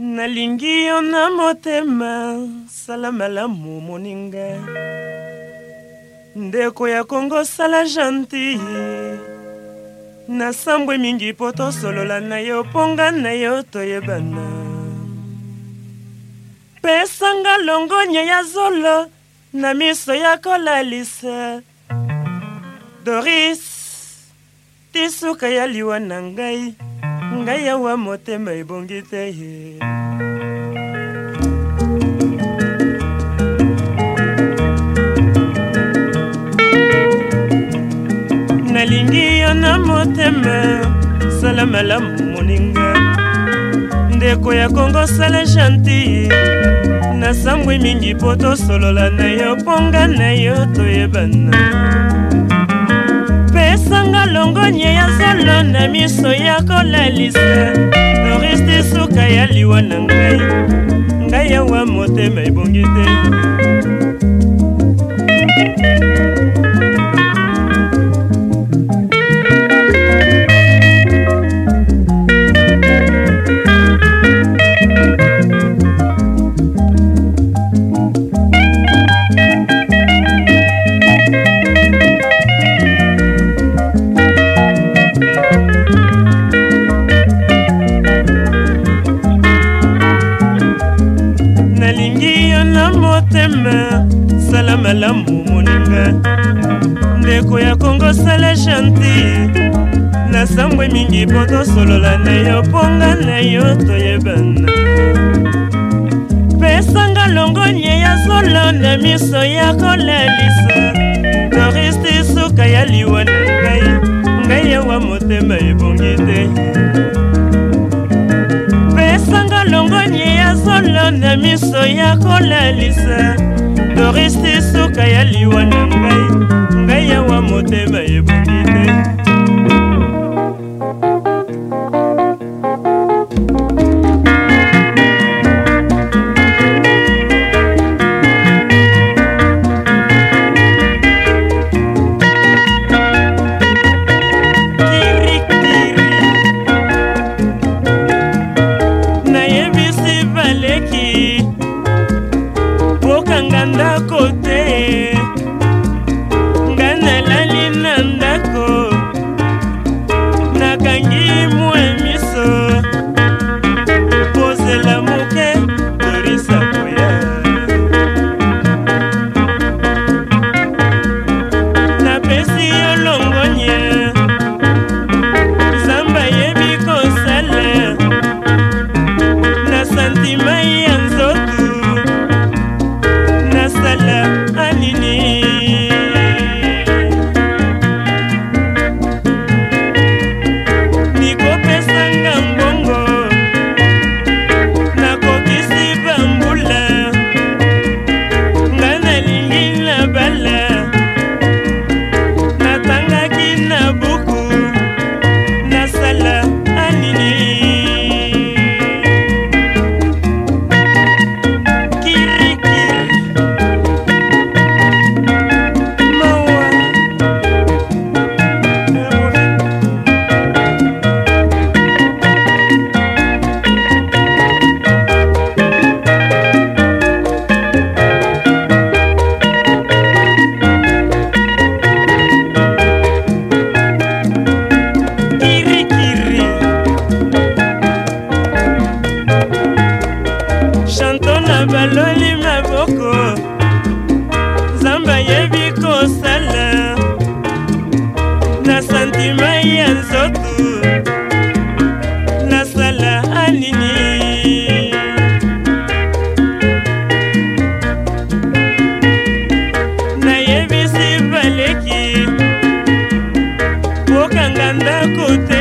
nalingi yo na motema sala malamu moninga ndeko ya kongo sala gentille nasambwe mingi mpo tosolola na yo mponga na yo toyebana pesanga longonya ya zolo na miso ya kolalisa doris tisuka ya liwa na ngai ngai yawa motema ebongi te ye nalingi yo na motema sala malamu moninga ndeko ya kongo sala gentil na sambwi mingi po tosolola na yo mponga na yo toyebana miso ya kolalisa oreste suka ya liwa na ngai ngai awa motema ebongi te salamu moninga ndeko ya kongo sala chanti na sambwe mingi mpo tosolola na yo mponga na yo toyebana pesanga longonye ya zolo na miso ya kolalisa koristi suka ya liwa na ngai ngai yawa motema ebongi te pesanga longonye ya zolo na miso ya kolalisa doreste soka ya liwa na ngai ngai awa motema ebongi te Kirikiri Nayebisi baleki baloli maboko nzambe ayebi kosala na santima ya nzoto nasala anini nayebisi baleki kokanga ndako te